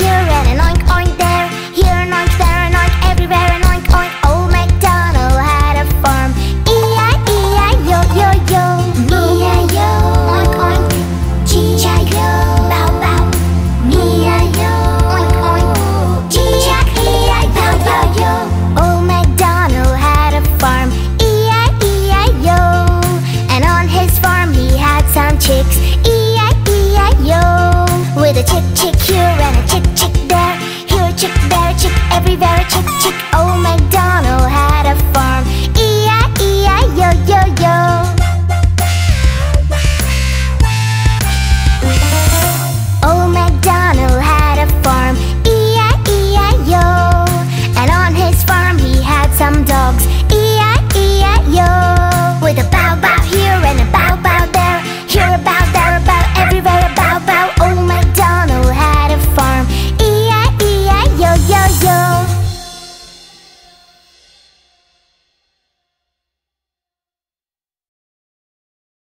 you're chick chick, oh my god.